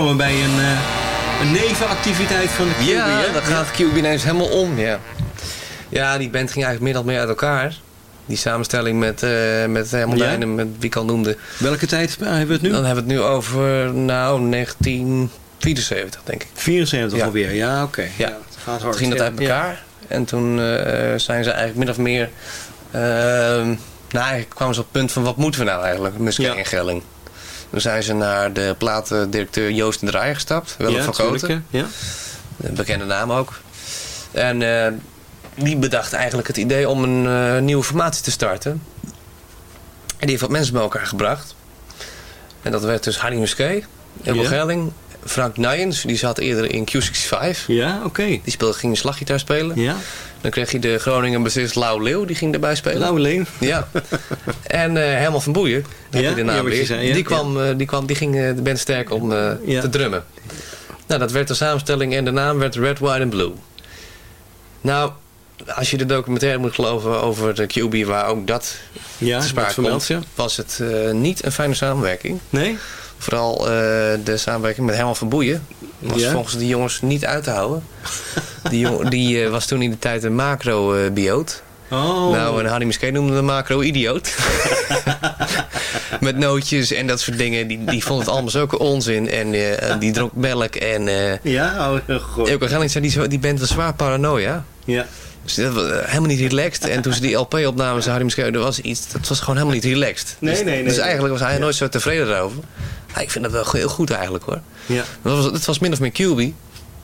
komen bij een, eh, een nevenactiviteit van de QB. Ja, hè? dan gaat QB ineens helemaal om, ja. Ja, die band ging eigenlijk meer of meer uit elkaar. Die samenstelling met, eh met Ja? Dijnen, met wie ik al noemde. Welke tijd hebben we het nu? Dan hebben we het nu over, nou, 1974, denk ik. 74 Ja. alweer, ja oké. Ja. het gaat hard. Toen ging dat uit elkaar. En toen eh, zijn ze eigenlijk min of meer... ehm, nou, eigenlijk kwamen ze op het punt van wat moeten we nou eigenlijk, Muscat Ja. en Gelling. Toen zijn ze naar de platendirecteur Joost de Draaier gestapt. Willem Ja, van Koten. Ja. Een bekende naam ook. En eh, die bedacht eigenlijk het idee om een eh, nieuwe formatie te starten. En die heeft wat mensen bij elkaar gebracht. En dat werd dus Harry Musquet, Ilko Ja. Gelling, Frank Nijens, die zat eerder in Q65. Ja, oké. Die speelde, ging slaggitaar spelen. Ja, Dan kreeg je de Groningen bassist Lau Leeuw, die ging erbij spelen. Lauwe Leen. Ja. En eh Helemaal van Boeien, Ja, heb je de naam zei, ja. die, kwam, eh, die, kwam, die ging eh, de band sterk om te drummen. Nou, dat werd de samenstelling en de naam werd Red, White and Blue. Nou, als je de documentaire moet geloven over de QB, waar ook dat Ja, te dat sprake komt, was het niet een fijne samenwerking. Nee? Vooral eh, de samenwerking met Helemaal van Boeien was Ja. volgens die jongens niet uit te houden. Die, jong- die eh, was toen in de tijd een macro-bioot. Oh. Nou, en Harry Musquet noemde hem een macro-idioot. Met nootjes en dat soort dingen. Die, die vond het allemaal zulke onzin. En eh, die dronk melk. En eh Ja, oh, goed. Ilko Gelling zei, die, die band was zwaar paranoia. Ja. Dus dat was eh, helemaal niet relaxed. En toen ze die LP opnamen, zei Harry er was iets, dat was gewoon helemaal niet relaxed. Nee, dus, nee, nee, Dus eigenlijk was hij nooit zo tevreden daarover. Ja, ik vind dat wel heel goed eigenlijk hoor. Ja. Dat was, het was min of meer QB.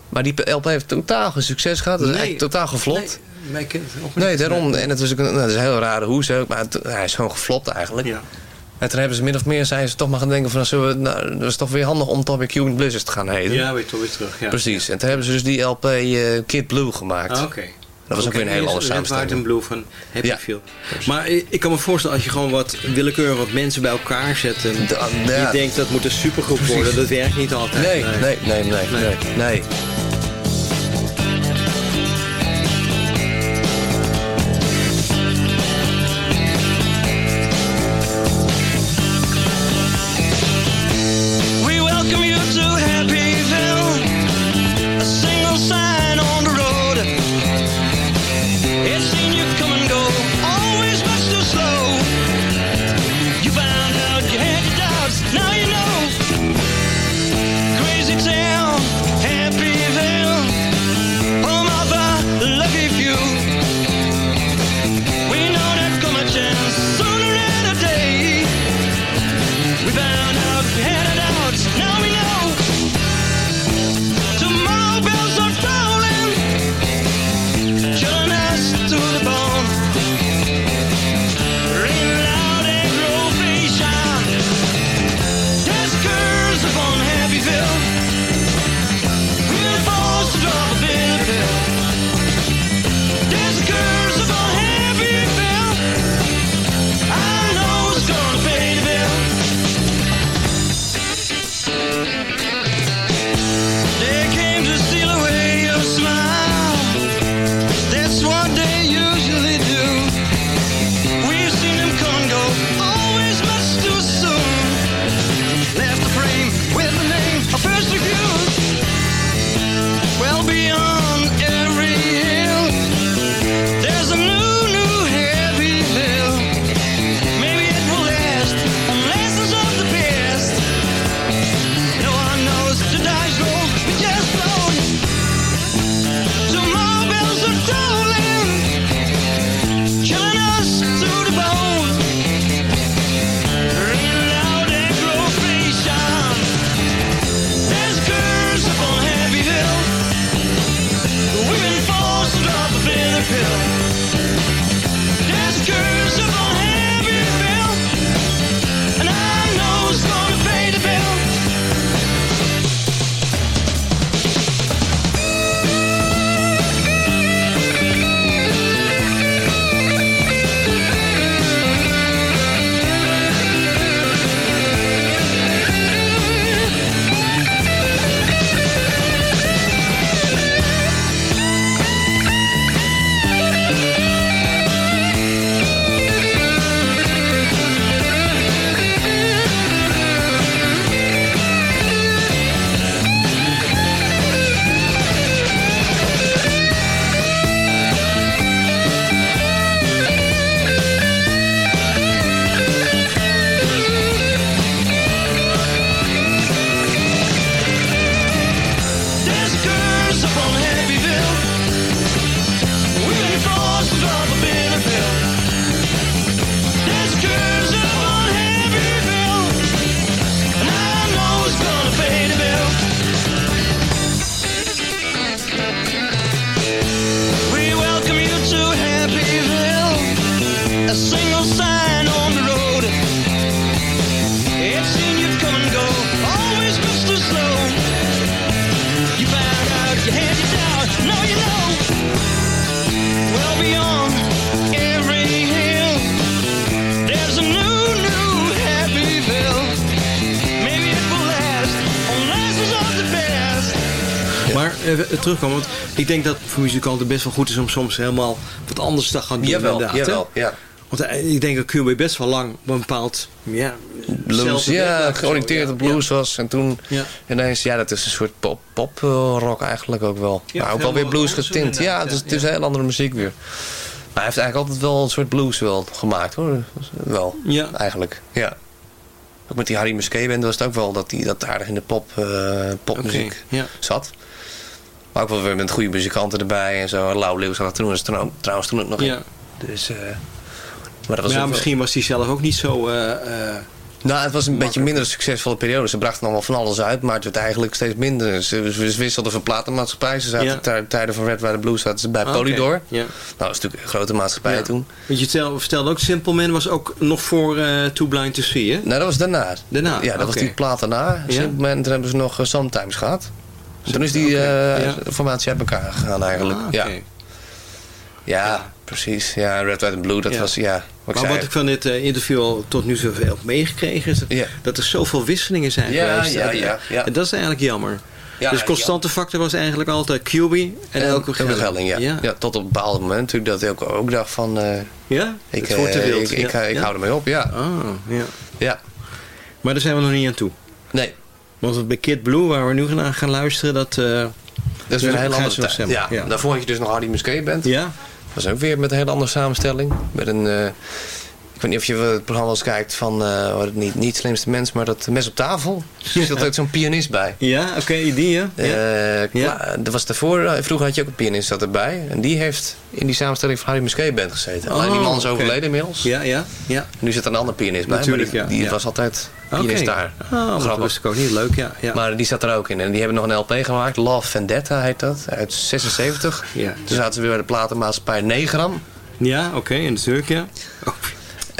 Maar die LP heeft totaal geen succes gehad. Dat is Nee. eigenlijk totaal geflopt. Nee, Nee, daarom. En het was ook een, nou, dat is een heel rare hoes ook. Maar het- hij is gewoon geflopt eigenlijk. Ja. En toen hebben ze min of meer zijn ze toch maar gaan denken van... Zullen we, nou, dat is toch weer handig om toch weer Cuban Blizzards te gaan heten. Ja, weer toch weer terug. Ja. Precies. En toen hebben ze dus die LP eh, Kid Blue gemaakt. Ah, Oké. Dat was ook weer een hele andere Red, White samenstelling. and Blue van Happy Ja. Feel. Maar ik kan me voorstellen, als je gewoon wat willekeurig wat mensen bij elkaar zet... en je denkt dat moet een supergroep worden, dat werkt niet altijd. Nee, nee, nee, nee, nee, nee. Want ik denk dat voor muzikanten best wel goed is om soms helemaal wat anders te gaan doen. Jawel, inderdaad, jawel, ja. Want eh, ik denk dat QB best wel lang op een bepaald... Ja, Blues, ja, georiënteerd op blues was. En toen Ja. ineens, ja, dat is een soort pop, pop eh, rock eigenlijk ook wel. Ja, maar ook wel weer blues getint. Ja, het is, het een heel andere muziek weer. Maar hij heeft eigenlijk altijd wel een soort blues wel gemaakt hoor. Wel, Ja. eigenlijk. Ja. Ook met die Harry Musquet band was het ook wel dat hij dat aardig in de pop, eh, popmuziek zat. Maar ook wel weer met goede muzikanten erbij en zo. Lau Leeuws had toen, was trouw- trouwens toen ook nog in. Ja. Dus, eh, maar dat was ja, ook misschien was hij zelf ook niet zo... eh, nou, het was een beetje minder een succesvolle periode. Ze brachten allemaal van alles uit, maar het werd eigenlijk steeds minder. Ze, ze wisselden van platenmaatschappij. Ze zaten Ja. tij- tijden van Red, White and Blues zaten ze bij ah, Polydor. Ja. Nou, dat is natuurlijk een grote maatschappij Ja. toen. Want je tel- vertelde ook Simple Man was ook nog voor eh Too Blind to See, hè? Nou, dat was daarna. Daarna, Ja, dat was die plaat daarna. Simple Man, toen hebben ze nog uh, Sometimes gehad. Toen is die Oké, eh, ja. formatie uit elkaar gegaan eigenlijk. Ah, ja. Ja, precies. Ja, Red, White and Blue, dat was, ja, wat ik Maar wat ik van dit eh, interview al tot nu zoveel heb meegekregen... is dat, dat er zoveel wisselingen zijn geweest. ja, ja, ja. En dat is eigenlijk jammer. Ja, dus ja, constante factor was eigenlijk altijd QB en, En Elke Elke Gelling. Ja. Ja? ja. Tot op een bepaald moment natuurlijk dat ik ook, ook dacht van... eh, Ja? ik, Het wordt te wild. ik, ik, ik hou ermee op, ja. Ah, ja. ja. Maar daar zijn we nog niet aan toe. Nee, Want bij Kid Blue, waar we nu naar gaan luisteren, dat... eh, dat is weer een hele andere stemmen. Ja. Ja. Daarvoor had je dus nog Hardy Musquet Band. ja? Dat was ook weer met een hele andere samenstelling. Met een... eh, ik weet niet of je het programma eens kijkt van... eh, het niet, niet slimste mens, maar dat mes op tafel. Er zat ook zo'n pianist bij. Ja, oké, die ja. ja. Eh, Ja. Kla- dat was daarvoor, eh, vroeger had je ook een pianist zat erbij. En die heeft in die samenstelling van Harry Musquet Band gezeten. Alleen die Oh, man is overleden inmiddels. ja, ja, ja. Nu zit er een andere pianist bij. Natuurlijk, maar die, die ja. was altijd pianist daar. Oh, dat Grappig. wist ik ook niet. Leuk, ja. ja. Maar die zat er ook in. En die hebben nog een LP gemaakt. Love Vendetta heet dat. Uit 76. Ja. Toen zaten ze weer bij de platenmaatschappij Negram. ja, oké, in de Turk, ja. Oh,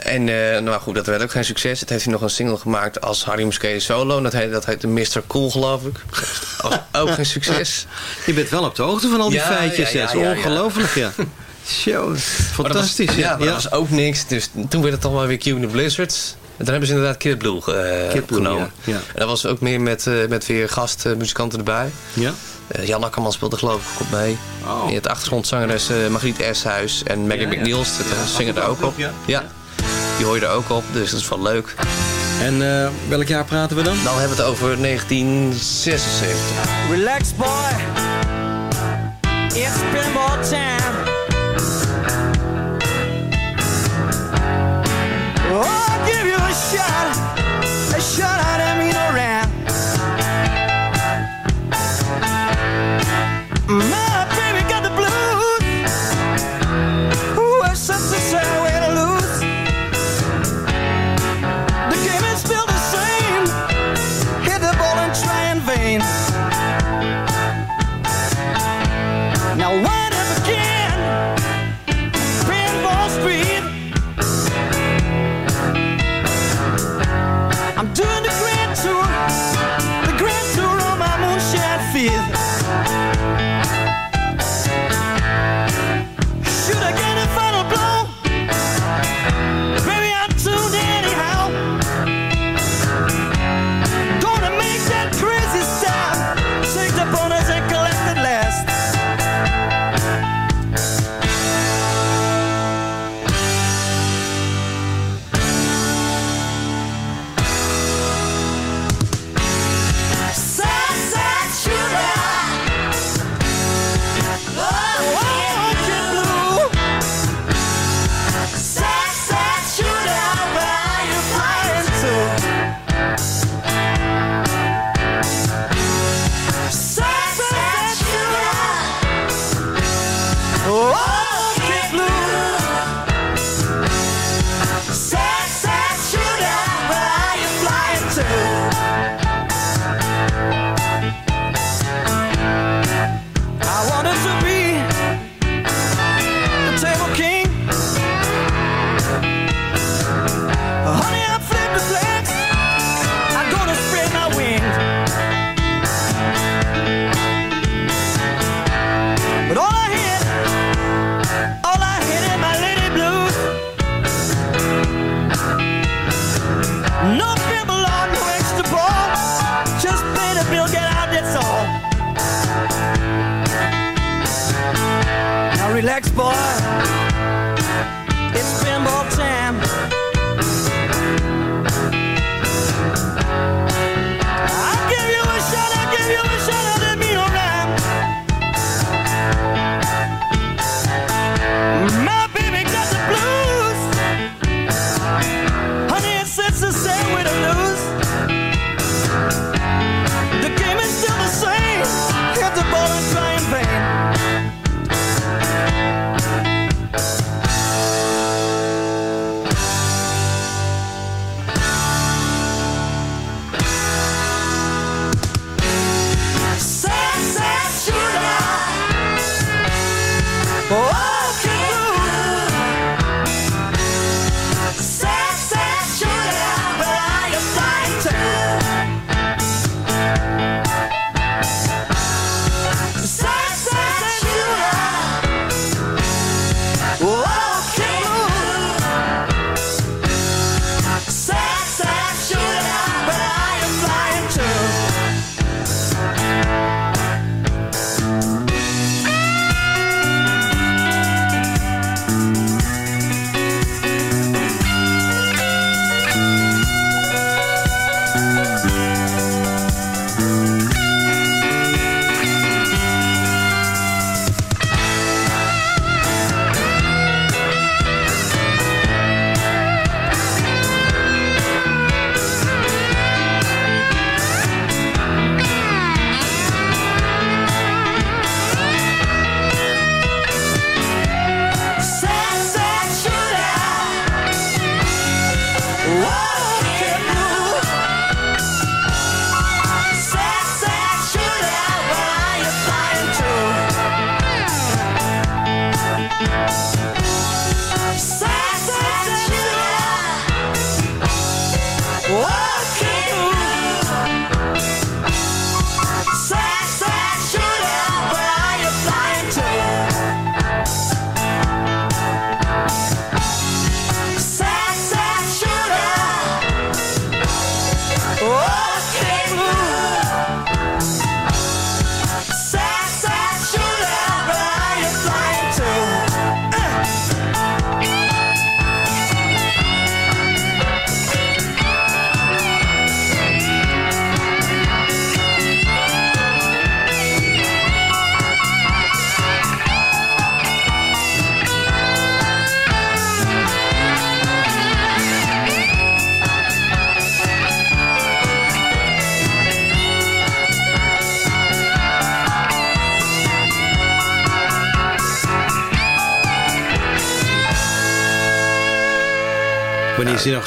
En eh, nou goed, dat werd ook geen succes. Het heeft hij nog een single gemaakt als Harry Musquet solo. Dat heette, dat heette Mr. Cool, geloof ik. Dat was ook geen succes. Je bent wel op de hoogte van al die Ja, feitjes, ja, ongelooflijk, ja. Show, was- fantastisch. ja, maar dat was ook niks. Dus toen werd het toch maar weer Q in the Blizzards. En toen hebben ze inderdaad Kid Blue eh, Kid Blue, genomen. ja, ja. En dat was ook meer met, eh, met weer gastmuzikanten erbij. Ja? Jan Akkerman speelde geloof ik ook mee. Oh. In het achtergrondzangeres Margriet Eshuis en Maggie. McNeils. Dat zingen er ook op. ja. Die hoor je er ook op, dus dat is wel leuk. En eh, welk jaar praten we dan? Dan hebben we het over 1976. Relax, boy. It's been more time.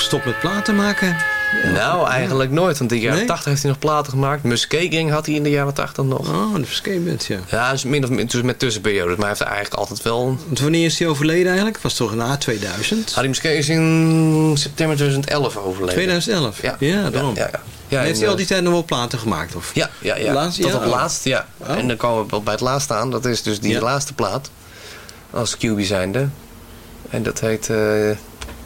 Gestopt met platen maken? Nou, eigenlijk nooit. Want in de jaren Nee? 80 heeft hij nog platen gemaakt. Muskeking had hij in de jaren 80 nog. Oh, de skateband, ja. Ja, dus min of min dus met tussenperiodes. Maar hij heeft eigenlijk altijd wel... Want wanneer is hij overleden eigenlijk? Was toch na 2000? Harim Muskee is in september 2011 overleden. 2011? Ja, Ja, daarom. Ja, ja, heeft hij al die tijd nog wel platen gemaakt? Of? Ja, ja, ja. Laatst- Tot op laatst, ja. Oh. En dan komen we bij het laatste aan. Dat is dus die laatste plaat. Als QB zijnde. En dat heet eh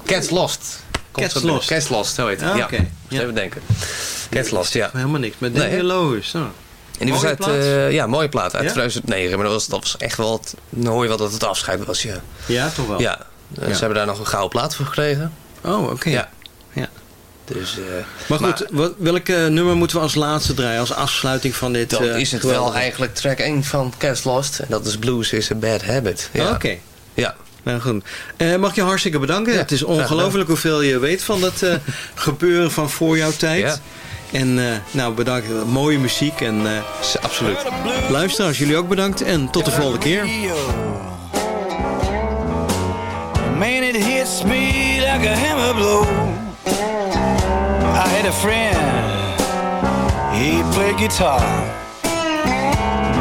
Cats Lost. Cats. Cats Lost, zo heet het. Ah, ja. Moest Ja. even denken. Cats Lost, ja. Helemaal niks. Met Nee, Daniel hè? Loos. Oh. En die was uit, eh, ja, mooie plaat uit Ja? 2009. Maar dat was, dat was echt wel, het, dan hoor je wel dat het afscheid was, ja. Ja, toch wel? Ja, Eh, Ja. ze hebben daar nog een gouden plaat voor gekregen. Oh, oké. Ja. Ja. Dus, eh, Maar goed, wat, welk nummer moeten we als laatste draaien? Als afsluiting van dit eh, is het wel eigenlijk track 1 van Cats Lost. En dat is Blues is a Bad Habit. Ja. Oké. Ja. Nou goed. Eh, mag ik je hartstikke bedanken. Ja, het is ongelooflijk hoeveel je weet van dat eh, gebeuren van voor jouw tijd. Ja. En eh, nou, bedankt. Mooie muziek. En eh, absoluut. luisteraars, jullie ook bedankt. En tot de volgende keer. Man, it hits me like a hammer blow. I had a friend, he played guitar.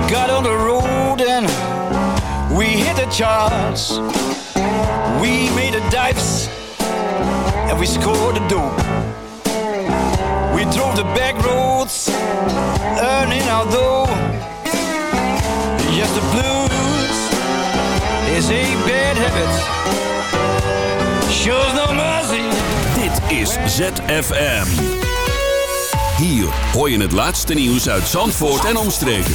Got on the road and we hit the charts. We made the dives and we scored the dough. We drove the back roads, earning our dough. Yes, the blues is a bad habit. Shows no mercy. Dit is ZFM. Hier hoor je het laatste nieuws uit Zandvoort en omstreken.